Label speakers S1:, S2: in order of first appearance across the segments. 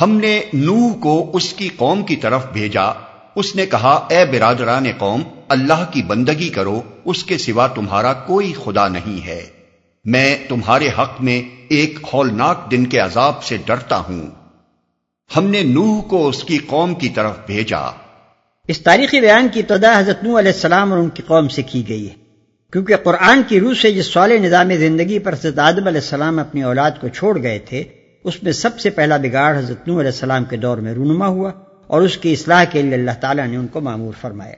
S1: ہم نے نوح کو اس کی قوم کی طرف بھیجا۔ اس نے کہا، اے برادران قوم، اللہ کی بندگی کرو، اس کے سوا تمہارا کوئی خدا نہیں ہے۔ میں تمہارے حق میں ایک ہولناک دن کے عذاب سے ڈرتا ہوں۔ ہم نے نوح کو اس کی قوم کی طرف بھیجا۔
S2: اس تاریخی بیان کی ابتدا حضرت نوح علیہ السلام اور ان کی قوم سے کی گئی ہے۔ کیونکہ قرآن کی روح سے جس سوال نظام زندگی پر حضرت آدم علیہ السلام اپنی اولاد کو چھوڑ گئے تھے اس میں سب سے پہلا بگاڑ حضرت نوح علیہ السلام کے دور میں رونما ہوا اور اس کی اصلاح کے لیے اللہ تعالیٰ نے ان کو معمور فرمایا۔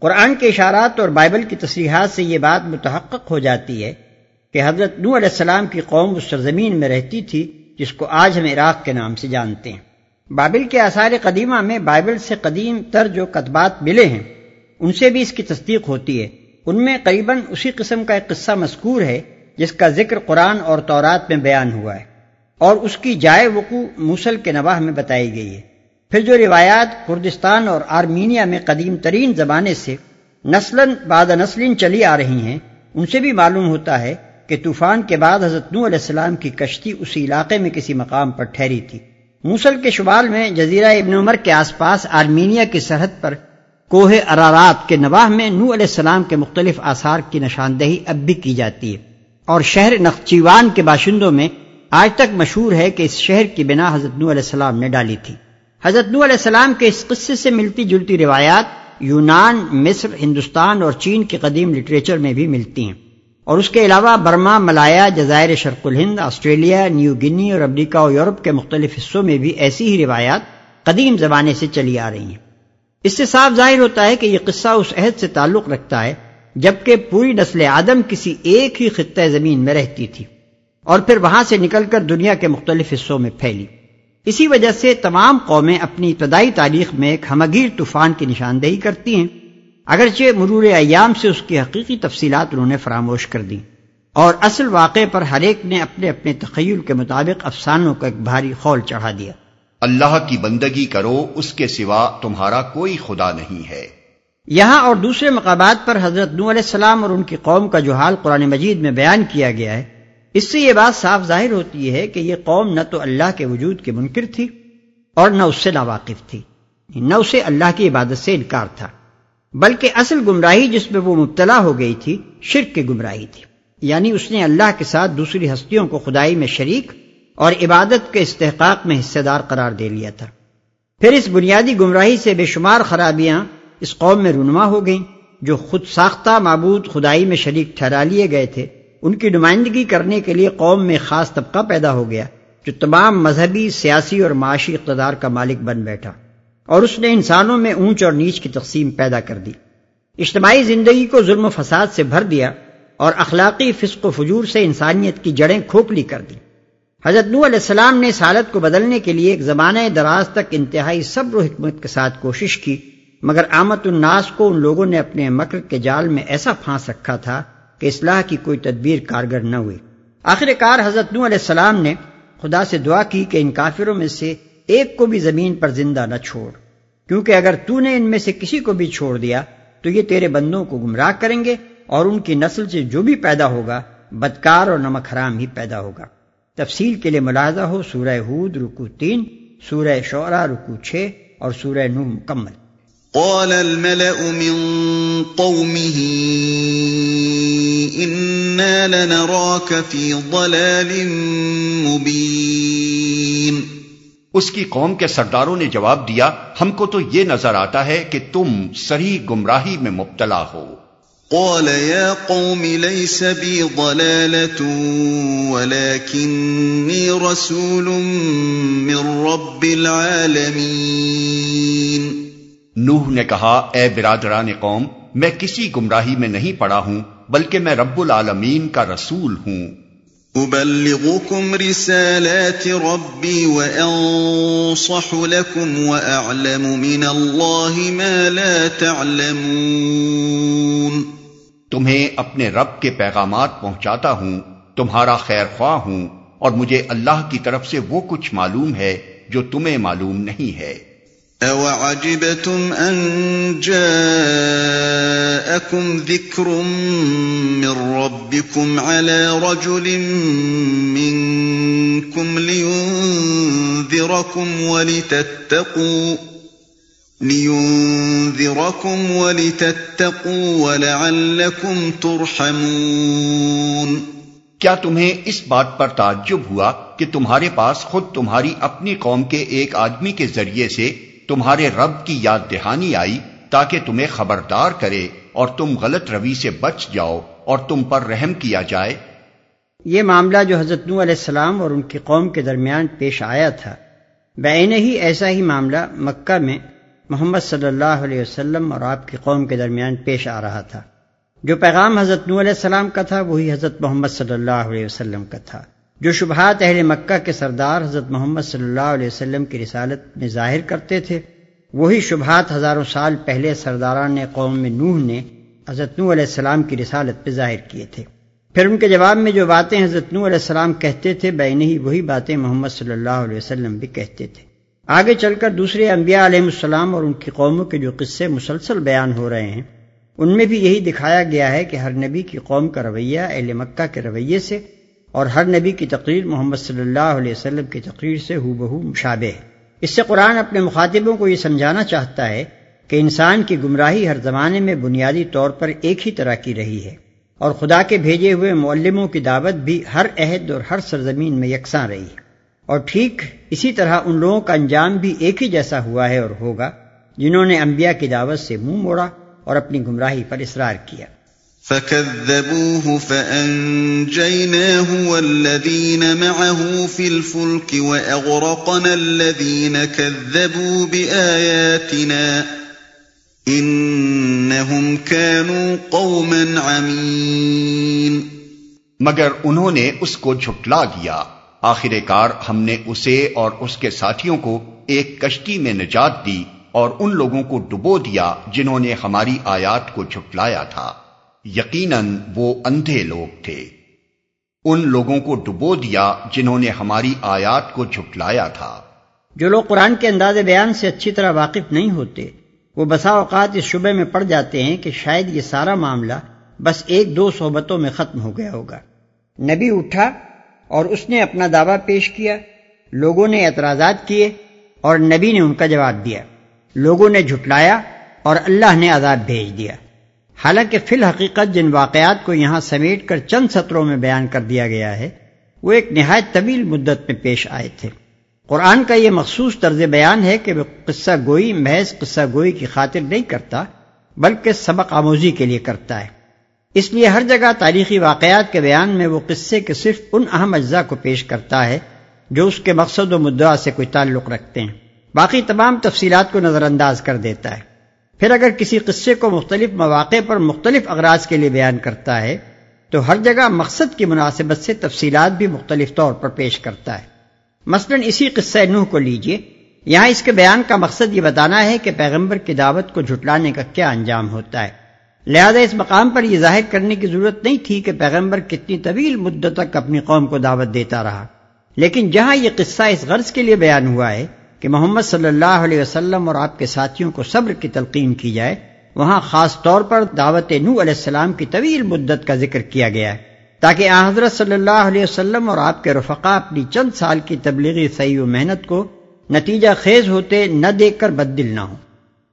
S2: قرآن کے اشارات اور بائبل کی تصریحات سے یہ بات متحقق ہو جاتی ہے کہ حضرت نوح علیہ السلام کی قوم اس سرزمین میں رہتی تھی جس کو آج ہم عراق کے نام سے جانتے ہیں۔ بابل کے آثار قدیمہ میں بائبل سے قدیم تر جو کتبات ملے ہیں، ان سے بھی اس کی تصدیق ہوتی ہے۔ ان میں قریباً اسی قسم کا ایک قصہ مذکور ہے جس کا ذکر قرآن اور تورات میں بیان ہوا ہے۔ اور اس کی جائے وقوع موسل کے نواح میں بتائی گئی ہے۔ پھر جو روایات کردستان اور آرمینیا میں قدیم ترین زمانے سے نسل بعد نسل چلی آ رہی ہیں، ان سے بھی معلوم ہوتا ہے کہ طوفان کے بعد حضرت نو علیہ السلام کی کشتی اسی علاقے میں کسی مقام پر ٹھہری تھی۔ موسل کے شمال میں جزیرہ ابن عمر کے آس پاس آرمینیا کی سرحد پر کوہ ارارات کے نواح میں نو علیہ السلام کے مختلف آثار کی نشاندہی اب بھی کی جاتی ہے۔ اور شہر نقچیوان کے باشندوں میں آج تک مشہور ہے کہ اس شہر کی بنا حضرت نو علیہ السلام نے ڈالی تھی۔ حضرت نو علیہ السلام کے اس قصے سے ملتی جلتی روایات یونان، مصر، ہندوستان اور چین کے قدیم لٹریچر میں بھی ملتی ہیں۔ اور اس کے علاوہ برما، ملایا، جزائر شرق الہند، آسٹریلیا، نیو گنی اور امریکہ اور یورپ کے مختلف حصوں میں بھی ایسی ہی روایات قدیم زمانے سے چلی آ رہی ہیں۔ اس سے صاف ظاہر ہوتا ہے کہ یہ قصہ اس عہد سے تعلق رکھتا ہے، جبکہ پوری نسل آدم کسی ایک ہی خطہ زمین میں رہتی تھی۔ اور پھر وہاں سے نکل کر دنیا کے مختلف حصوں میں پھیلی۔ اسی وجہ سے تمام قومیں اپنی ابتدائی تاریخ میں ایک ہمگیر طوفان کی نشاندہی کرتی ہیں۔ اگرچہ مرور ایام سے اس کی حقیقی تفصیلات انہوں نے فراموش کر دی اور اصل واقعے پر ہر ایک نے اپنے اپنے تخیل کے مطابق افسانوں کا ایک بھاری خول چڑھا دیا۔
S1: اللہ کی بندگی کرو اس کے سوا تمہارا کوئی خدا نہیں ہے۔
S2: یہاں اور دوسرے مقامات پر حضرت نو علیہ السلام اور ان کی قوم کا جو حال قرآن مجید میں بیان کیا گیا ہے اس سے یہ بات صاف ظاہر ہوتی ہے کہ یہ قوم نہ تو اللہ کے وجود کے منکر تھی اور نہ اس سے ناواقف تھی، نہ اسے اللہ کی عبادت سے انکار تھا، بلکہ اصل گمراہی جس میں وہ مبتلا ہو گئی تھی، شرک کی گمراہی تھی۔ یعنی اس نے اللہ کے ساتھ دوسری ہستیوں کو خدائی میں شریک اور عبادت کے استحقاق میں حصے دار قرار دے لیا تھا۔ پھر اس بنیادی گمراہی سے بے شمار خرابیاں اس قوم میں رونما ہو گئیں، جو خود ساختہ معبود خدائی میں شریک ٹھہرا لیے گئے تھے۔ ان کی نمائندگی کرنے کے لیے قوم میں خاص طبقہ پیدا ہو گیا جو تمام مذہبی، سیاسی اور معاشی اقتدار کا مالک بن بیٹھا اور اس نے انسانوں میں اونچ اور نیچ کی تقسیم پیدا کر دی۔ اجتماعی زندگی کو ظلم و فساد سے بھر دیا اور اخلاقی فسق و فجور سے انسانیت کی جڑیں کھوکھلی کر دی حضرت نو علیہ السلام نے اس حالت کو بدلنے کے لیے ایک زمانہ دراز تک انتہائی صبر و حکمت کے ساتھ کوشش کی، مگر آمد الناس کو ان لوگوں نے اپنے مکر کے جال میں ایسا پھانس رکھا تھا کہ اصلاح کی کوئی تدبیر کارگر نہ ہوئی آخر کار حضرت نو علیہ السلام نے خدا سے دعا کی کہ ان کافروں میں سے ایک کو بھی زمین پر زندہ نہ چھوڑ۔ کیونکہ اگر تو نے ان میں سے کسی کو بھی چھوڑ دیا، تو یہ تیرے بندوں کو گمراہ کریں گے اور ان کی نسل سے جو بھی پیدا ہوگا، بدکار اور نمک حرام ہی پیدا ہوگا۔ تفصیل کے لیے ملاحظہ ہو، سورہ ہود رکو تین، سورہ شعرا رکو چھ اور سورہ نو مکمل۔
S3: قال الملأ من قومه إنا لنراك في ضلال مبين
S1: اس کی قوم کے سرداروں نے جواب دیا ہم کو تو یہ نظر آتا ہے کہ تم سری گمراہی میں مبتلا ہو۔
S3: قال يا قوم ليس بي ضلالة ولكني رسول من رب العالمين۔
S1: نوح نے کہا اے برادران قوم میں کسی گمراہی میں نہیں پڑا ہوں۔ بلکہ میں رب العالمین کا رسول ہوں۔
S3: أبلغكم رسالات ربي وأنصح لكم وأعلم من الله ما لا تعلمون۔
S1: تمہیں اپنے رب کے پیغامات پہنچاتا ہوں تمہارا خیر خواہ ہوں اور مجھے اللہ کی طرف سے وہ کچھ معلوم ہے جو تمہیں معلوم نہیں ہے۔
S3: أَوَعَجِبَتُمْ أَن جَاءَكُمْ ذِكْرٌ مِّن رَّبِّكُمْ عَلَىٰ رَجُلٍ مِّنكُمْ لِيُنذِرَكُمْ وَلِتَتَّقُوا لِيُنذِرَكُمْ وَلِتَتَّقُوا وَلَعَلَّكُمْ تُرْحَمُونَ
S1: کیا تمہیں اس بات پر تعجب ہوا کہ تمہارے پاس خود تمہاری اپنی قوم کے ایک آدمی کے ذریعے سے تمہارے رب کی یاد دہانی آئی تاکہ تمہیں خبردار کرے؟ اور تم غلط روی سے بچ جاؤ اور تم پر رحم کیا جائے۔
S2: یہ معاملہ جو حضرت نو علیہ السلام اور ان کی قوم کے درمیان پیش آیا تھا بین ہی ایسا ہی معاملہ مکہ میں محمد صلی اللہ علیہ وسلم اور آپ کی قوم کے درمیان پیش آ رہا تھا۔ جو پیغام حضرت نو علیہ السلام کا تھا، وہی حضرت محمد صلی اللہ علیہ وسلم کا تھا۔ جو شبہات اہل مکہ کے سردار حضرت محمد صلی اللہ علیہ وسلم کی رسالت میں ظاہر کرتے تھے وہی شبہات ہزاروں سال پہلے سرداران قوم نوح نے حضرت نو علیہ السلام کی رسالت پہ ظاہر کیے تھے۔ پھر ان کے جواب میں جو باتیں حضرت نو علیہ السلام کہتے تھے، بین ہی وہی باتیں محمد صلی اللہ علیہ وسلم بھی کہتے تھے۔ آگے چل کر دوسرے انبیاء علیہ السلام اور ان کی قوموں کے جو قصے مسلسل بیان ہو رہے ہیں، ان میں بھی یہی دکھایا گیا ہے کہ ہر نبی کی قوم کا رویہ اہل مکہ کے رویے سے اور ہر نبی کی تقریر محمد صلی اللہ علیہ وسلم کی تقریر سے ہو بہو مشابہ ہے۔ اس سے قرآن اپنے مخاطبوں کو یہ سمجھانا چاہتا ہے کہ انسان کی گمراہی ہر زمانے میں بنیادی طور پر ایک ہی طرح کی رہی ہے اور خدا کے بھیجے ہوئے معلموں کی دعوت بھی ہر عہد اور ہر سرزمین میں یکساں رہی ہے۔ اور ٹھیک اسی طرح ان لوگوں کا انجام بھی ایک ہی جیسا ہوا ہے اور ہوگا جنہوں نے انبیاء کی دعوت سے منہ موڑا اور اپنی گمراہی پر اصرار کیا۔
S3: فكذبوه فأنجيناه والذين معه في الفلك وأغرقنا الذين كذبوا بآياتنا إنهم كانوا قوما عمين
S1: مگر انہوں نے اس کو جھٹلا دیا۔ آخر کار ہم نے اسے اور اس کے ساتھیوں کو ایک کشتی میں نجات دی اور ان لوگوں کو ڈبو دیا جنہوں نے ہماری آیات کو جھٹلایا تھا۔ یقیناً وہ اندھے لوگ تھے۔ ان لوگوں کو ڈبو دیا جنہوں نے ہماری آیات کو جھٹلایا تھا۔
S2: جو لوگ قرآن کے انداز بیان سے اچھی طرح واقف نہیں ہوتے، وہ بسا اوقات اس شبے میں پڑ جاتے ہیں کہ شاید یہ سارا معاملہ بس ایک دو صحبتوں میں ختم ہو گیا ہوگا۔ نبی اٹھا اور اس نے اپنا دعویٰ پیش کیا، لوگوں نے اعتراضات کیے اور نبی نے ان کا جواب دیا۔ لوگوں نے جھٹلایا اور اللہ نے عذاب بھیج دیا۔ حالانکہ فی الحقیقت جن واقعات کو یہاں سمیٹ کر چند سطروں میں بیان کر دیا گیا ہے، وہ ایک نہایت طویل مدت میں پیش آئے تھے۔ قرآن کا یہ مخصوص طرز بیان ہے کہ وہ قصہ گوئی، محض قصہ گوئی کی خاطر نہیں کرتا، بلکہ سبق آموزی کے لیے کرتا ہے۔ اس لیے ہر جگہ تاریخی واقعات کے بیان میں وہ قصے کے صرف ان اہم اجزاء کو پیش کرتا ہے جو اس کے مقصد و مدعا سے کوئی تعلق رکھتے ہیں۔ باقی تمام تفصیلات کو نظر انداز کر دیتا ہے۔ پھر اگر کسی قصے کو مختلف مواقع پر مختلف اغراض کے لیے بیان کرتا ہے، تو ہر جگہ مقصد کی مناسبت سے تفصیلات بھی مختلف طور پر پیش کرتا ہے۔ مثلا اسی قصہ نوح کو لیجیے۔ یہاں اس کے بیان کا مقصد یہ بتانا ہے کہ پیغمبر کی دعوت کو جھٹلانے کا کیا انجام ہوتا ہے۔ لہذا اس مقام پر یہ ظاہر کرنے کی ضرورت نہیں تھی کہ پیغمبر کتنی طویل مدت تک اپنی قوم کو دعوت دیتا رہا۔ لیکن جہاں یہ قصہ اس غرض کے لیے بیان ہوا ہے کہ محمد صلی اللہ علیہ وسلم اور آپ کے ساتھیوں کو صبر کی تلقین کی جائے، وہاں خاص طور پر دعوت نو علیہ السلام کی طویل مدت کا ذکر کیا گیا ہے۔ تاکہ حضرت صلی اللہ علیہ وسلم اور آپ کے رفقا اپنی چند سال کی تبلیغی صحیح و محنت کو نتیجہ خیز ہوتے نہ دیکھ کر بد دل نہ ہو۔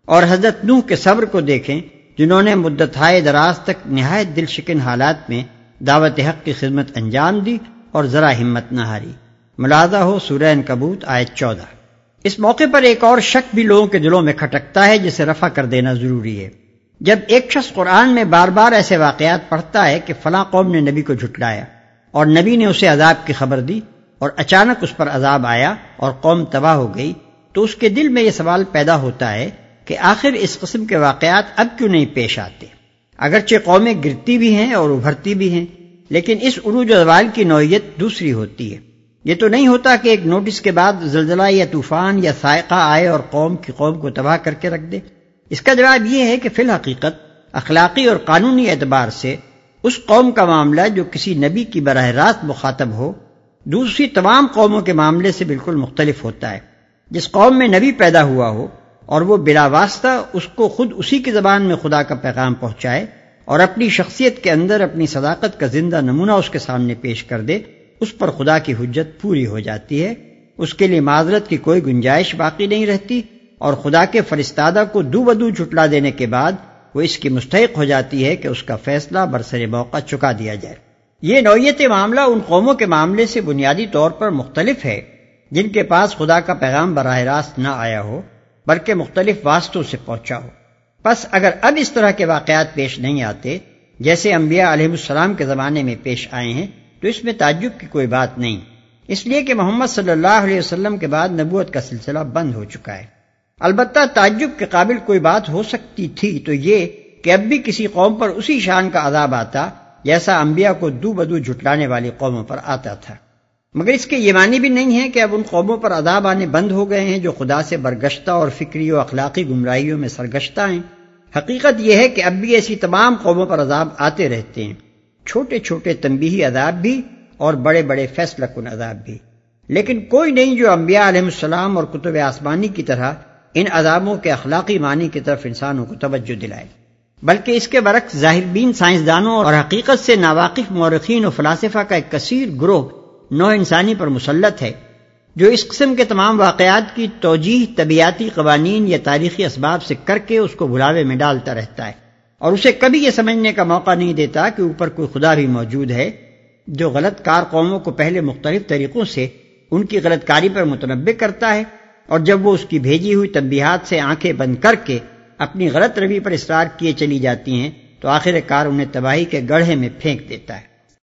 S2: اور حضرت نوح کے صبر کو دیکھیں، جنہوں نے مدت ہائے دراز تک نہایت دل شکن حالات میں دعوت حق کی خدمت انجام دی اور ذرا ہمت نہ ہاری۔ ملازہ ہو سورین کبوت آئے چودہ۔ اس موقع پر ایک اور شک بھی لوگوں کے دلوں میں کھٹکتا ہے، جسے رفع کر دینا ضروری ہے۔ جب ایک شخص قرآن میں بار بار ایسے واقعات پڑھتا ہے کہ فلاں قوم نے نبی کو جھٹلایا اور نبی نے اسے عذاب کی خبر دی اور اچانک اس پر عذاب آیا اور قوم تباہ ہو گئی، تو اس کے دل میں یہ سوال پیدا ہوتا ہے کہ آخر اس قسم کے واقعات اب کیوں نہیں پیش آتے؟ اگرچہ قومیں گرتی بھی ہیں اور ابھرتی بھی ہیں، لیکن اس عروج و زوال کی نوعیت دوسری ہوتی ہے۔ یہ تو نہیں ہوتا کہ ایک نوٹس کے بعد زلزلہ یا طوفان یا سائقہ آئے اور قوم کی قوم کو تباہ کر کے رکھ دے۔ اس کا جواب یہ ہے کہ فی الحقیقت اخلاقی اور قانونی اعتبار سے اس قوم کا معاملہ جو کسی نبی کی براہ راست مخاطب ہو، دوسری تمام قوموں کے معاملے سے بالکل مختلف ہوتا ہے۔ جس قوم میں نبی پیدا ہوا ہو اور وہ بلا واسطہ اس کو خود اسی کی زبان میں خدا کا پیغام پہنچائے اور اپنی شخصیت کے اندر اپنی صداقت کا زندہ نمونہ اس کے سامنے پیش کر دے اس پر خدا کی حجت پوری ہو جاتی ہے۔ اس کے لیے معذرت کی کوئی گنجائش باقی نہیں رہتی اور خدا کے فرستادہ کو دو بدو جھٹلا دینے کے بعد وہ اس کی مستحق ہو جاتی ہے کہ اس کا فیصلہ برسر موقع چکا دیا جائے۔ یہ نوعیت معاملہ ان قوموں کے معاملے سے بنیادی طور پر مختلف ہے، جن کے پاس خدا کا پیغام براہ راست نہ آیا ہو، بلکہ مختلف واسطوں سے پہنچا ہو۔ بس اگر اب اس طرح کے واقعات پیش نہیں آتے، جیسے انبیاء علیہ السلام کے زمانے میں پیش آئے ہیں تو اس میں تعجب کی کوئی بات نہیں۔ اس لیے کہ محمد صلی اللہ علیہ وسلم کے بعد نبوت کا سلسلہ بند ہو چکا ہے۔ البتہ تعجب کے قابل کوئی بات ہو سکتی تھی تو یہ کہ اب بھی کسی قوم پر اسی شان کا عذاب آتا جیسا انبیاء کو دو بدو جھٹلانے والی قوموں پر آتا تھا۔ مگر اس کے یہ معنی بھی نہیں ہے کہ اب ان قوموں پر عذاب آنے بند ہو گئے ہیں جو خدا سے برگشتہ اور فکری و اخلاقی گمراہیوں میں سرگشتہ ہیں۔ حقیقت یہ ہے کہ اب بھی ایسی تمام قوموں پر عذاب آتے رہتے ہیں۔ چھوٹے چھوٹے تنبیہی عذاب بھی اور بڑے بڑے فیصلہ کن عذاب بھی۔ لیکن کوئی نہیں جو انبیاء علیہ السلام اور کتب آسمانی کی طرح ان عذابوں کے اخلاقی معنی کی طرف انسانوں کو توجہ دلائے، بلکہ اس کے برعکس ظاہر بین سائنسدانوں اور حقیقت سے ناواقف مورخین و فلاسفہ کا ایک کثیر گروہ نو انسانی پر مسلط ہے، جو اس قسم کے تمام واقعات کی توجیح طبیعتی قوانین یا تاریخی اسباب سے کر کے اس کو بلاوے میں ڈالتا رہتا ہے۔ اور اسے کبھی یہ سمجھنے کا موقع نہیں دیتا کہ اوپر کوئی خدا بھی موجود ہے جو غلط کار قوموں کو پہلے مختلف طریقوں سے ان کی غلط کاری پر متنوع کرتا ہے اور جب وہ اس کی بھیجی ہوئی تنبیہات سے آنکھیں بند کر کے اپنی غلط روی پر اصرار کیے چلی جاتی ہیں تو آخر کار انہیں تباہی کے گڑھے میں پھینک دیتا ہے۔